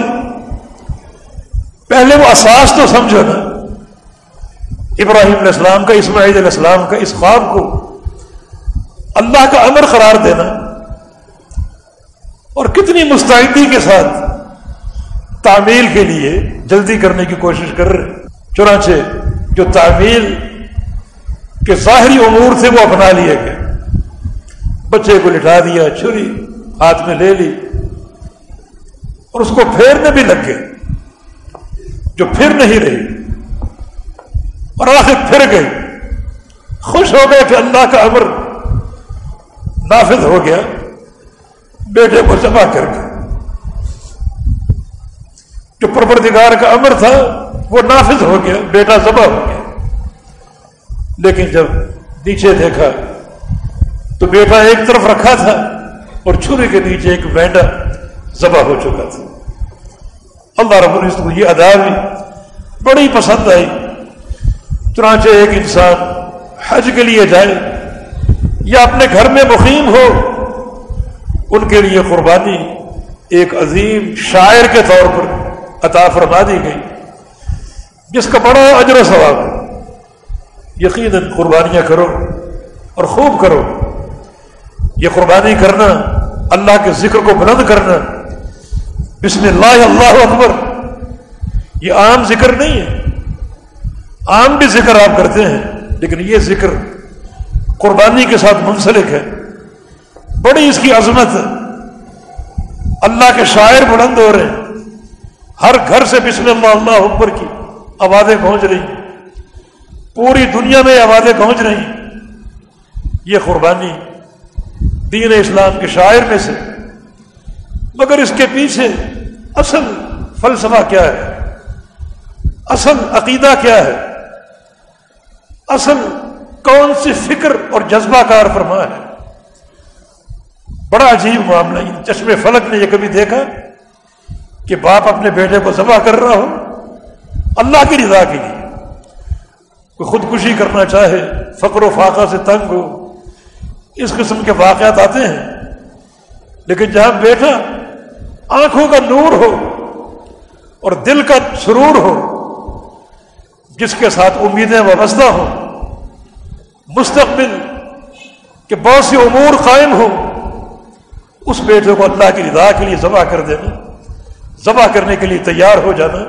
پہلے وہ اساس تو سمجھو نا۔ ابراہیم علیہ السلام کا، اسماعیل علیہ السلام کا، اس خواب کو۔ اللہ کا امر قرار دینا۔ اور کتنی مستعدی کے ساتھ تعمیل کے لیے جلدی کرنے کی کوشش کر رہے۔ چنانچہ جو تعمیل کے ظاہری امور تھے وہ اپنا لیے گئے۔ بچے کو لٹا دیا چھری، ہاتھ میں لے لی۔ اور اس کو پھیرنے بھی لگ گئے، جو پھر نہیں رہی۔ اور آخر پھر گئی۔ خوش ہو گئے کہ اللہ کا امر نافذ ہو گیا، بیٹے کو جمع کر کے۔ جو پروردگار کا امر تھا، وہ نافذ ہو گیا، بیٹا ذبح ہو گیا۔ لیکن جب نیچے دیکھا تو بیٹا ایک طرف رکھا تھا اور چھری کے نیچے ایک مینڈا ذبح ہو چکا تھا۔ اللہ رب العزت کو یہ ادا بھی بڑی پسند آئی۔ چنانچہ ایک انسان حج کے لیے جائے یا اپنے گھر میں مقیم ہو، ان کے لیے قربانی ایک عظیم شاعر کے طور پر عطا فرما دی گئی۔ جس کا بڑا اجر و ثواب یقیناً قربانیاں کرو اور خوب کرو۔ یہ قربانی کرنا، اللہ کے ذکر کو بلند کرنا۔ بسم اللہ اللہ اکبر۔ یہ عام ذکر نہیں ہے۔ عام بھی ذکر آپ کرتے ہیں، لیکن یہ ذکر قربانی کے ساتھ منسلک ہے۔ بڑی اس کی عظمت۔ ہے اللہ کے شاعر بلند ہو رہے ہیں۔ ہر گھر سے بسم اللہ اللہ اکبر کی آوازیں پہنچ رہی پوری دنیا میں آوازیں پہنچ رہی یہ قربانی دین اسلام کے شاعر میں سے۔ مگر اس کے پیچھے اصل فلسفہ کیا ہے؟ اصل عقیدہ کیا ہے؟ اصل کون سی فکر اور جذبہ کار فرما ہے؟ بڑا عجیب معاملہ چشم فلک نے یہ کبھی دیکھا کہ باپ اپنے بیٹے کو ذبح کر رہا ہو؟ اللہ کی رضا کے لیے۔ کوئی خودکشی کرنا چاہے، فقر و فاقہ سے تنگ ہو اس قسم کے واقعات آتے ہیں۔ لیکن جہاں بیٹا آنکھوں کا نور ہو اور دل کا سرور ہو، جس کے ساتھ امیدیں وابستہ ہوں، مستقبل کے بہت سی امور قائم ہو اس بیٹے کو اللہ کی رضا کے لیے ذبح کر دینا، ذبح کرنے کے لیے تیار ہو جانا،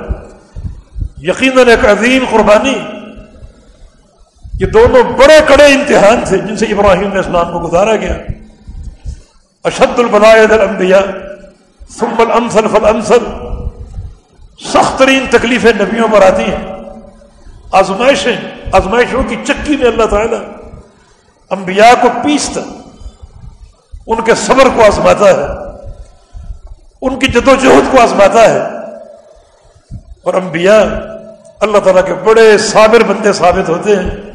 یقیناً ایک عظیم قربانی یہ دونوں بڑے کڑے امتحان تھے جن سے ابراہیم علیہ السلام کو گزارا گیا۔ اشد الانبیاء، ثم الامثل فالامثل۔ سخت ترین تکلیفیں نبیوں پر آتی ہیں۔ آزمائشیں، آزمائشوں کی چکی میں اللہ تعالیٰ انبیاء کو پیستا، ان کے صبر کو آزماتا ہے، ان کی جد و جہد کو آزماتا ہے۔ اور انبیاء اللہ تعالیٰ کے بڑے صابر بندے ثابت ہوتے ہیں۔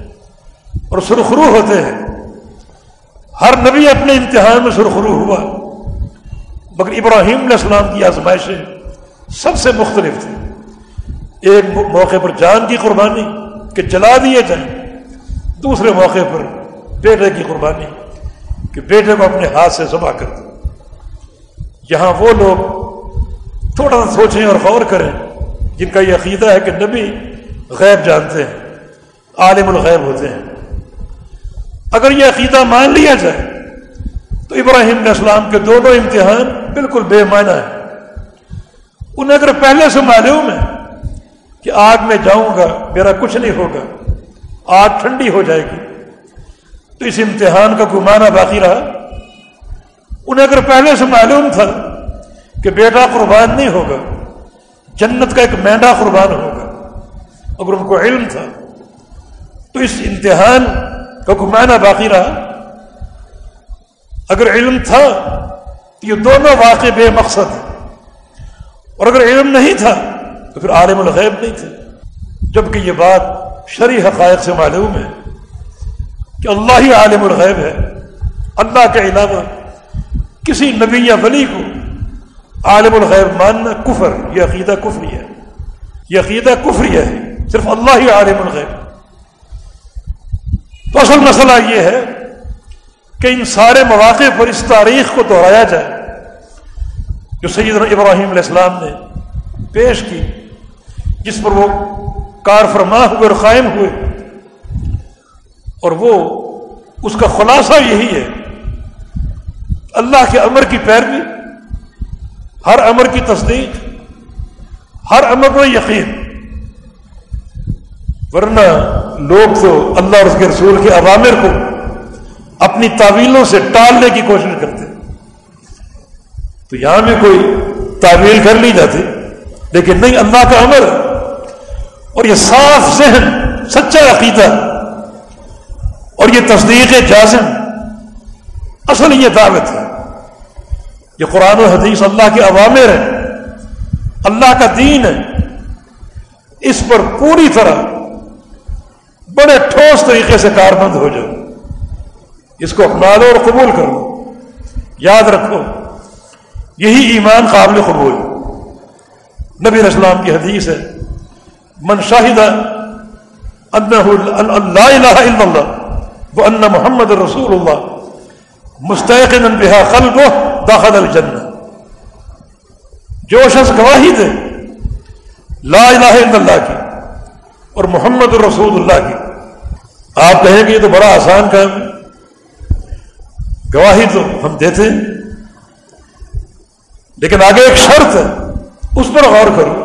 اور سرخرو ہوتے ہیں۔ ہر نبی اپنے امتحان میں سرخرو ہوا۔ مگر ابراہیم علیہ السلام کی آزمائشیں سب سے مختلف تھی ایک موقع پر جان کی قربانی کہ جلا دیے جائیں۔ دوسرے موقع پر بیٹے کی قربانی کہ بیٹے کو اپنے ہاتھ سے ذبح کر دیں۔ یہاں وہ لوگ تھوڑا سا سوچیں اور غور کریں۔ جن کا یہ عقیدہ ہے کہ نبی غیب جانتے ہیں، عالم الغیب ہوتے ہیں۔ اگر یہ عقیدہ مان لیا جائے، تو ابراہیم علیہ السلام کے دونوں امتحان بالکل بے معنی ہیں۔ انہیں اگر پہلے سے معلوم ہے کہ آگ میں جاؤں گا، میرا کچھ نہیں ہوگا، آگ ٹھنڈی ہو جائے گی، تو اس امتحان کا گمانا باقی رہا۔ انہیں اگر پہلے سے معلوم تھا کہ بیٹا قربان نہیں ہوگا، جنت کا ایک مینڈا قربان ہوگا، اگر ان کو علم تھا، تو اس امتحان کا گمانا باقی رہا؟ اگر علم تھا تو یہ دونوں واقع بے مقصد ہیں۔ اور اگر علم نہیں تھا تو پھر عالم الغیب نہیں تھے۔ جبکہ یہ بات شرع حقائق سے معلوم ہے کہ اللہ ہی عالم الغیب ہے۔ اللہ کے علاوہ کسی نبی یا ولی کو عالم الغیب ماننا کفر، یہ عقیدہ کفری ہے۔ یہ عقیدہ کفری ہے، صرف اللہ ہی عالم الغیب۔ تو اصل مسئلہ یہ ہے کہ ان سارے مواقع پر اس تاریخ کو دہرایا جائے، جو سیدنا ابراہیم علیہ السلام نے پیش کی، جس پر وہ کار فرما ہوئے اور قائم ہوئے۔ اور وہ اس کا خلاصہ یہی ہے، اللہ کے امر کی پیروی، ہر امر کی تصدیق، ہر امر پر یقین۔ ورنہ لوگ تو اللہ اور اس کے رسول کے عوامر کو اپنی تعویلوں سے ٹالنے کی کوشش کرتے تو یہاں میں کوئی تعویل کر لی جاتی، لیکن نہیں، اللہ کا عمر اور یہ صاف ذہن، سچا عقیدہ۔ اور یہ تصدیق جازم۔ اصل یہ دعوت ہے۔ یہ قرآن و حدیث اللہ کے عوامر ہے اللہ کا دین ہے۔ اس پر پوری طرح بڑے ٹھوس طریقے سے کاربند ہو جاؤ۔ اس کو اپنا لو اور قبول کرو۔ یاد رکھو، یہی ایمان قابل قبول۔ نبی اسلام کی حدیث ہے، من شاہد اللہ الہ الا اللہ وہ ان محمد رسول اللہ مستحق بہا خلق داخل الجنہ۔ جو شخص گواہی دے لا الہ الا اللہ کی اور محمد الرسول اللہ کی آپ کہیں گے یہ تو بڑا آسان کام ہے۔ گواہی تو ہم دیتے ہیں۔ لیکن آگے ایک شرط ہے۔ اس پر غور کرو۔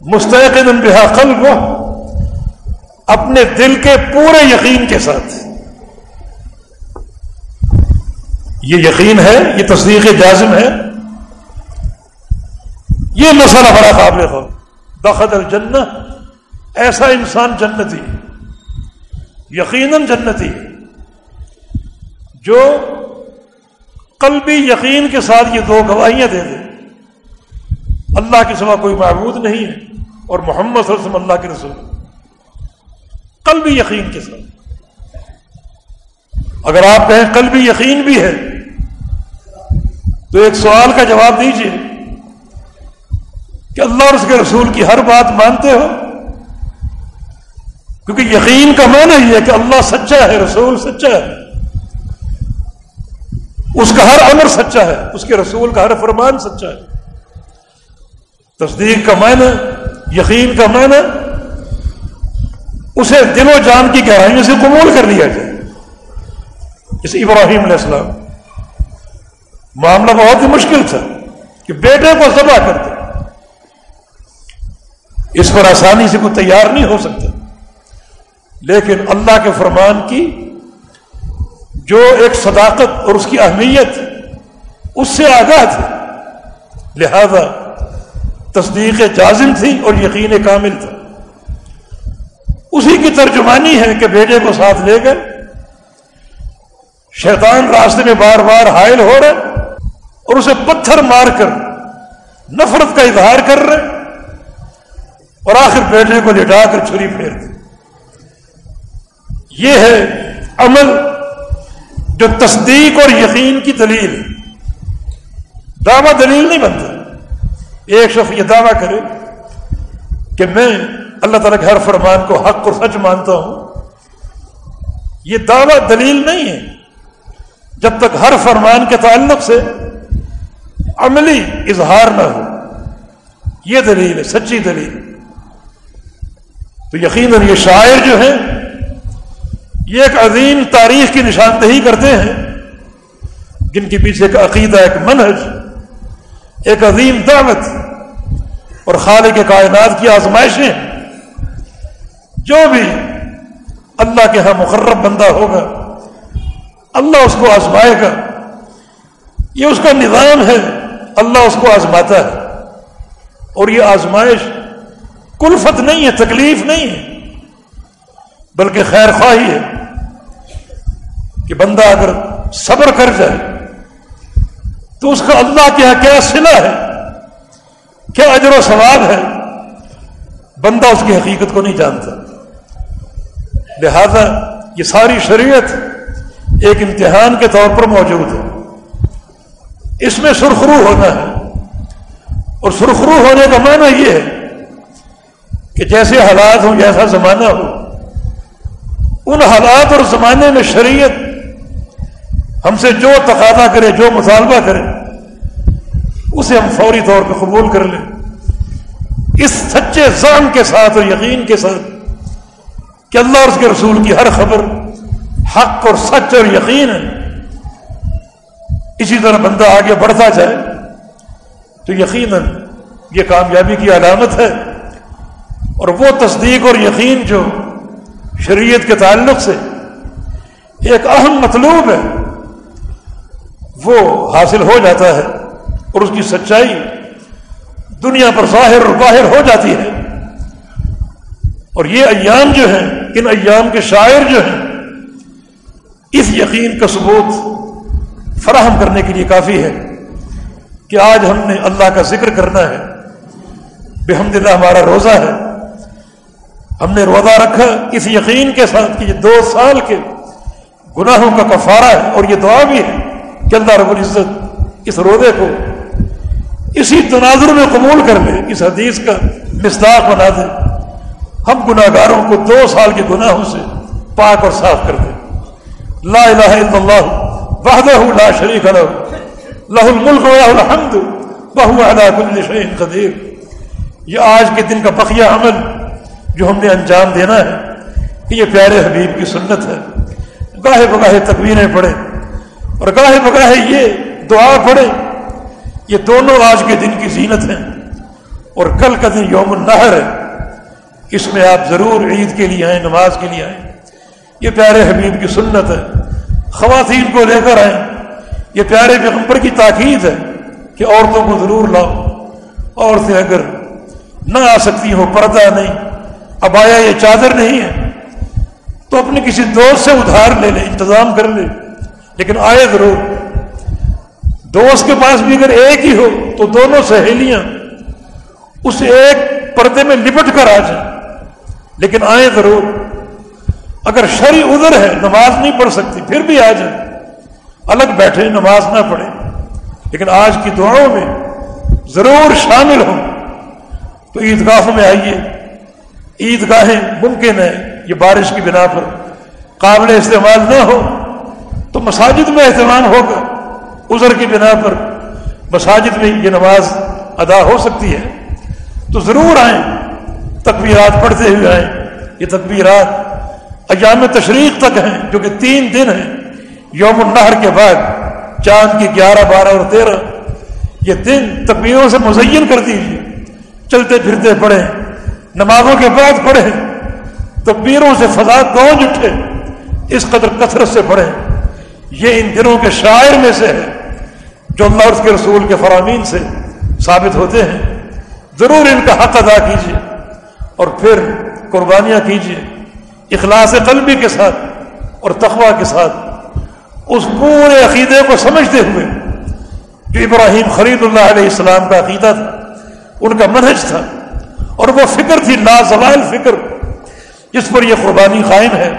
مستحق بہا قلب اپنے دل کے پورے یقین کے ساتھ۔ یہ یقین ہے، یہ تصدیق جازم ہے۔ یہ مسئلہ بڑا قابل ہو دخل الجنہ، ایسا انسان جنتی یقیناً جنتی۔ جو قلبی یقین کے ساتھ یہ دو گواہیاں دے دیں اللہ کے سوا کوئی معبود نہیں ہے اور محمد صلی اللہ علیہ وسلم اللہ کے رسول۔ قلبی یقین کے ساتھ۔ اگر آپ کہیں قلبی یقین بھی ہے، تو ایک سوال کا جواب دیجیے کہ اللہ اور اس کے رسول کی ہر بات مانتے ہو؟ کیونکہ یقین کا معنی یہ ہے کہ اللہ سچا ہے، رسول سچا ہے۔ اس کا ہر امر سچا ہے، اس کے رسول کا ہر فرمان سچا ہے۔ تصدیق کا معنی، یقین کا معنی، اسے دل و جان کی گہرائیوں سے قبول کر لیا جائے۔ جیسے ابراہیم علیہ السلام، معاملہ بہت ہی مشکل تھا کہ بیٹے کو ذبح کرتے۔ اس پر آسانی سے کوئی تیار نہیں ہو سکتا۔ لیکن اللہ کے فرمان کی جو ایک صداقت اور اس کی اہمیت اس سے آگاہ تھی لہذا تصدیق جازم تھی اور یقین کامل تھا۔ اسی کی ترجمانی ہے کہ بیٹے کو ساتھ لے گئے۔ شیطان راستے میں بار بار حائل ہو رہے اور اسے پتھر مار کر نفرت کا اظہار کر رہے اور آخر بیٹے کو لٹا کر چھری پھیر دی۔ یہ ہے عمل جو تصدیق اور یقین کی دلیل دعویٰ دلیل نہیں بنتا۔ ایک شخص یہ دعویٰ کرے کہ میں اللہ تعالیٰ کے ہر فرمان کو حق اور سچ مانتا ہوں۔ یہ دعویٰ دلیل نہیں ہے۔ جب تک ہر فرمان کے تعلق سے عملی اظہار نہ ہو، یہ دلیل ہے، سچی دلیل۔ تو یقیناً یہ شاعر جو ہیں یہ ایک عظیم تاریخ کی نشاندہی کرتے ہیں۔ جن کے پیچھے ایک عقیدہ، ایک منہج، ایک عظیم دعوت اور خالق کائنات کی آزمائشیں۔ جو بھی اللہ کے ہاں مقرب بندہ ہوگا، اللہ اس کو آزمائے گا۔ یہ اس کا نظام ہے، اللہ اس کو آزماتا ہے۔ اور یہ آزمائش کلفت نہیں ہے، تکلیف نہیں ہے۔ بلکہ خیر خواہی ہے کہ بندہ اگر صبر کر جائے تو اس کا اللہ کے یہاں کیا سلا ہے؟ کیا اجر و ثواب ہے؟ بندہ اس کی حقیقت کو نہیں جانتا۔ لہذا یہ ساری شریعت ایک امتحان کے طور پر موجود ہے۔ اس میں سرخرو ہونا ہے۔ اور سرخرو ہونے کا معنی یہ ہے کہ جیسے حالات ہوں، جیسا زمانہ ہو ان حالات اور زمانے میں شریعت ہم سے جو تقاضا کرے، جو مطالبہ کرے، اسے ہم فوری طور پہ قبول کر لیں۔ اس سچے زان کے ساتھ اور یقین کے ساتھ کہ اللہ اور اس کے رسول کی ہر خبر حق اور سچ اور یقین ہے۔ اسی طرح بندہ آگے بڑھتا جائے تو یقیناً یہ کامیابی کی علامت ہے۔ اور وہ تصدیق اور یقین جو شریعت کے تعلق سے ایک اہم مطلوب ہے، وہ حاصل ہو جاتا ہے اور اس کی سچائی دنیا پر ظاہر اور باہر ہو جاتی ہے۔ اور یہ ایام جو ہیں، ان ایام کے شاعر جو ہیں، اس یقین کا ثبوت فراہم کرنے کے لیے کافی ہے کہ آج ہم نے اللہ کا ذکر کرنا ہے، بحمد اللہ ہمارا روزہ ہے۔ ہم نے روزہ رکھا اس یقین کے ساتھ کہ یہ دو سال کے گناہوں کا کفارہ ہے اور یہ دعا بھی ہے کہ اللہ رب العزت اس روزے کو اسی تناظر میں قبول کر لے، اس حدیث کا مصداق بنا دے۔ ہم گناہ گاروں کو دو سال کے گناہوں سے پاک اور صاف کر دیں لا الہ الا اللہ، وحدہ لا شریک لہ لہ الملک و لہ الحمد وہو علی کل شیء قدیر۔ یہ آج کے دن کا بقیہ عمل جو ہم نے انجام دینا ہے، کہ یہ پیارے حبیب کی سنت ہے۔ گاہے بگاہے تکبیریں پڑھے اور گاہے بگاہے یہ دعا پڑھے یہ دونوں آج کے دن کی زینت ہیں۔ اور کل کا دن یوم النہر ہے۔ اس میں آپ ضرور عید کے لیے آئیں، نماز کے لیے آئیں۔ یہ پیارے حبیب کی سنت ہے۔ خواتین کو لے کر آئیں۔ یہ پیارے پیغمبر کی تاکید ہے کہ عورتوں کو ضرور لاؤ۔ عورتیں اگر نہ آ سکتی ہوں، پردہ نہیں اب آیا یہ چادر نہیں ہے تو اپنے کسی دوست سے ادھار لے لے، انتظام کر لے۔ لیکن آئے ضرور۔ دوست کے پاس بھی اگر ایک ہی ہو تو دونوں سہیلیاں اس ایک پردے میں لپٹ کر آ جائیں۔ لیکن آئیں ضرور۔ اگر شری ادھر ہے، نماز نہیں پڑھ سکتی، پھر بھی آ جائیں۔ الگ بیٹھے، نماز نہ پڑھے۔ لیکن آج کی دعاؤں میں ضرور شامل ہوں۔ تو عیدگاہوں میں آئیے۔ عیدگاہیں ممکن ہے یہ بارش کی بنا پر۔ قابل استعمال نہ ہو تو مساجد میں اہتمام ہوگا ازر کی بنا پر مساجد میں یہ نماز ادا ہو سکتی ہے۔ تو ضرور آئیں، تکبیرات پڑھتے ہوئے آئیں۔ یہ تکبیرات ایام تشریق تک ہیں، جو کہ تین دن ہیں۔ یوم النہر کے بعد، چاند کی گیارہ، بارہ اور تیرہ۔ یہ دن تکبیروں سے مزین کر دیجیے چلتے پھرتے پڑھے نمازوں کے بعد پڑھے تکبیروں سے فضا گونج اٹھے، اس قدر کثرت سے پڑھے۔ یہ ان دنوں کے شاعر میں سے ہے، جو اللہ اس کے رسول کے فرامین سے ثابت ہوتے ہیں۔ ضرور ان کا حق ادا کیجیے اور پھر قربانیاں کیجیے اخلاص قلبی کے ساتھ اور تخوا کے ساتھ۔ اس پورے عقیدے کو سمجھتے ہوئے، جو ابراہیم خرید اللہ علیہ السلام کا عقیدہ تھا، ان کا منہج تھا۔ اور وہ فکر تھی لازوال فکر جس پر یہ قربانی قائم ہے۔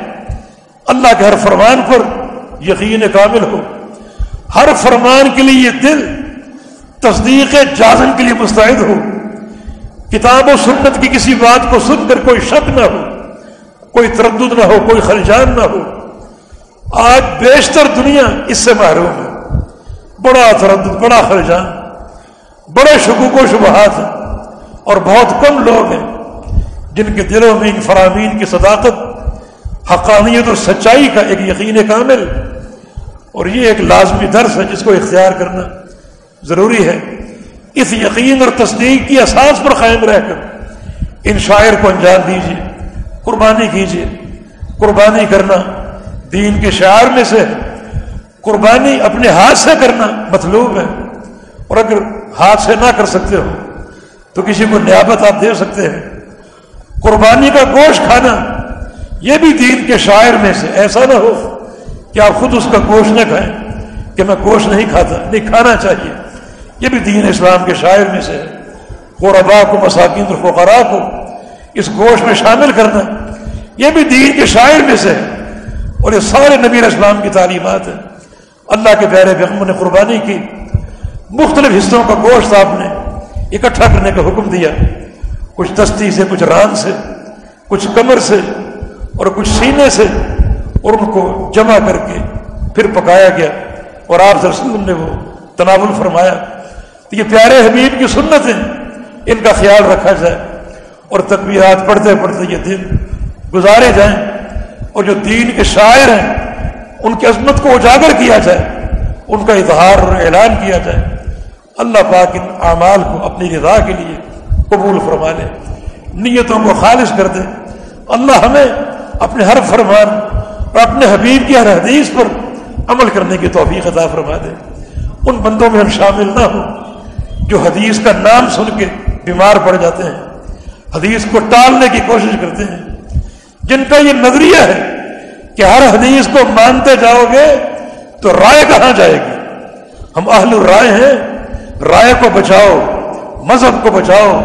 اللہ کے ہر فرمان پر یقین کامل ہو۔ ہر فرمان کے لیے یہ دل تصدیق جازم کے لیے مستعد ہو۔ کتاب و سنت کی کسی بات کو سن کر کوئی شک نہ ہو، کوئی تردد نہ ہو، کوئی خلجان نہ ہو۔ آج بیشتر دنیا اس سے محروم ہے۔ بڑا تردد، بڑا خلجان، بڑے شکوک و شبہات ہیں۔ اور بہت کم لوگ ہیں جن کے دلوں میں ان فرامین کی صداقت، حقانیت اور سچائی کا ایک یقین کامل اور یہ ایک لازمی درس ہے جس کو اختیار کرنا ضروری ہے۔ اس یقین اور تصدیق کی اساس پر قائم رہ کر ان شاعر کو انجام دیجیے قربانی کیجیے قربانی کرنا دین کے شعر میں سے قربانی اپنے ہاتھ سے کرنا مطلوب ہے۔ اور اگر ہاتھ سے نہ کر سکتے ہو تو کسی کو نیابت آپ دے سکتے ہیں۔ قربانی کا گوشت کھانا، یہ بھی دین کے شاعر میں سے ایسا نہ ہو کہ آپ خود اس کا گوشت نہ کھائیں کہ میں گوشت نہیں کھاتا، نہیں کھانا چاہیے۔ یہ بھی دین اسلام کے شاعر میں سے ہے۔ قربا کو مساکین الفقراء کو اس گوشت میں شامل کرنا، یہ بھی دین کے شاعر میں سے ہے۔ اور یہ سارے نبی اسلام کی تعلیمات ہیں۔ اللہ کے پیارے پیغمبر نے قربانی کی۔ مختلف حصوں کا گوشت آپ نے اکٹھا کرنے کا حکم دیا۔ کچھ دستی سے، کچھ ران سے، کچھ کمر سے اور کچھ سینے سے اور ان کو جمع کر کے پھر پکایا گیا۔ اور آپ وسلم نے وہ تناول فرمایا تو یہ پیارے حبیب کی سنت ہے۔ ان کا خیال رکھا جائے اور تقبیرات پڑھتے پڑھتے یہ دن گزارے جائیں اور جو دین کے شاعر ہیں، ان کی عظمت کو اجاگر کیا جائے، ان کا اظہار اور اعلان کیا جائے۔ اللہ پاک ان اعمال کو اپنی رضا کے لیے قبول فرما لے، نیتوں کو خالص کر دے۔ اللہ ہمیں اپنے ہر فرمان اور اپنے حبیب کی ہر حدیث پر عمل کرنے کی توفیق عطا فرما دے۔ ان بندوں میں ہم شامل نہ ہوں جو حدیث کا نام سن کے بیمار پڑ جاتے ہیں، حدیث کو ٹالنے کی کوشش کرتے ہیں۔ جن کا یہ نظریہ ہے کہ ہر حدیث کو مانتے جاؤ گے تو رائے کہاں جائے گی؟ ہم اہل الرائے ہیں رائے کو بچاؤ، مذہب کو بچاؤ،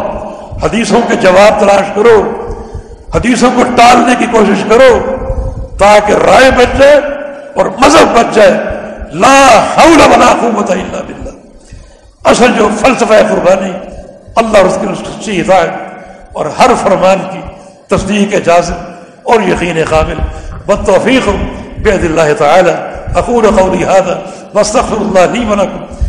حدیثوں کے جواب تلاش کرو، حدیثوں کو ٹالنے کی کوشش کرو تاکہ رائے بچ جائے اور مذہب بچ جائے۔ لا حول ولا قوت الا باللہ۔ اصل جو فلسفہ قربانی، اللہ اور اس کی سچی ہدایت اور ہر فرمان کی تصدیق اجازت اور یقین قابل۔ بتوفیق بعد اللہ تعالی۔ اقول قولی هذا، واستغفر الله لي ولكم